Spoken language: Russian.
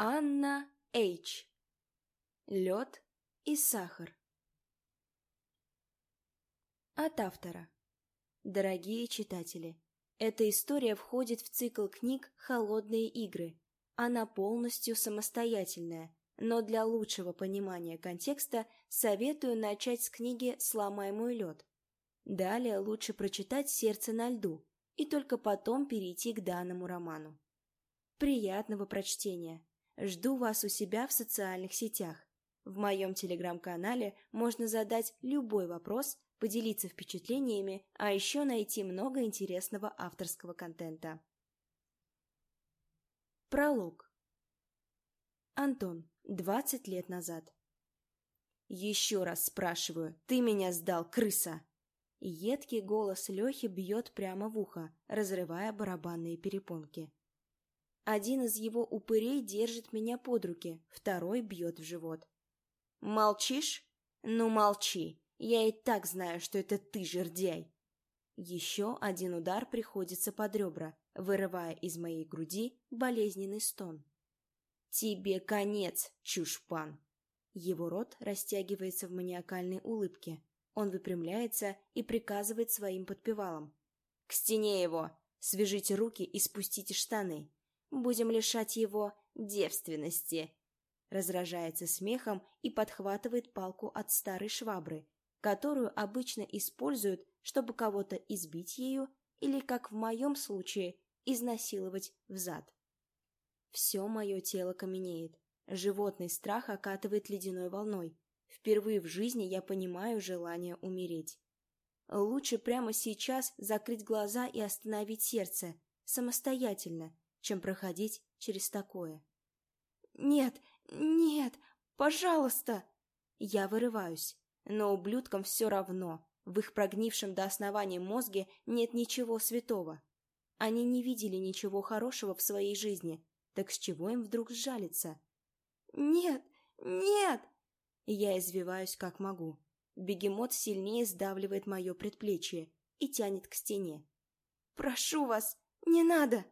Анна Эйч. Лед и сахар. От автора. Дорогие читатели, эта история входит в цикл книг «Холодные игры». Она полностью самостоятельная, но для лучшего понимания контекста советую начать с книги «Сломай мой лед». Далее лучше прочитать «Сердце на льду» и только потом перейти к данному роману. Приятного прочтения! Жду вас у себя в социальных сетях. В моем телеграм-канале можно задать любой вопрос, поделиться впечатлениями, а еще найти много интересного авторского контента. Пролог. Антон, 20 лет назад. «Еще раз спрашиваю, ты меня сдал, крыса!» Едкий голос Лехи бьет прямо в ухо, разрывая барабанные перепонки. Один из его упырей держит меня под руки, второй бьет в живот. «Молчишь? Ну молчи! Я и так знаю, что это ты, жердяй!» Еще один удар приходится под ребра, вырывая из моей груди болезненный стон. «Тебе конец, чушпан!» Его рот растягивается в маниакальной улыбке. Он выпрямляется и приказывает своим подпевалам. «К стене его! Свяжите руки и спустите штаны!» Будем лишать его девственности. Разражается смехом и подхватывает палку от старой швабры, которую обычно используют, чтобы кого-то избить ею или, как в моем случае, изнасиловать в зад. Все мое тело каменеет. Животный страх окатывает ледяной волной. Впервые в жизни я понимаю желание умереть. Лучше прямо сейчас закрыть глаза и остановить сердце, самостоятельно, чем проходить через такое. «Нет, нет, пожалуйста!» Я вырываюсь, но ублюдкам все равно. В их прогнившем до основания мозге нет ничего святого. Они не видели ничего хорошего в своей жизни, так с чего им вдруг сжалиться? «Нет, нет!» Я извиваюсь как могу. Бегемот сильнее сдавливает мое предплечье и тянет к стене. «Прошу вас, не надо!»